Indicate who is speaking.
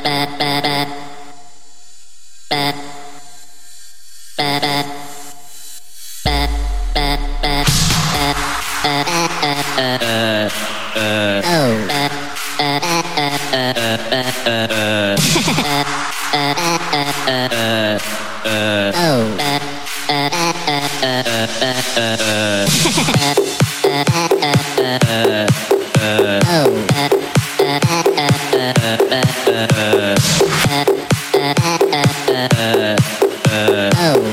Speaker 1: banana, Oh,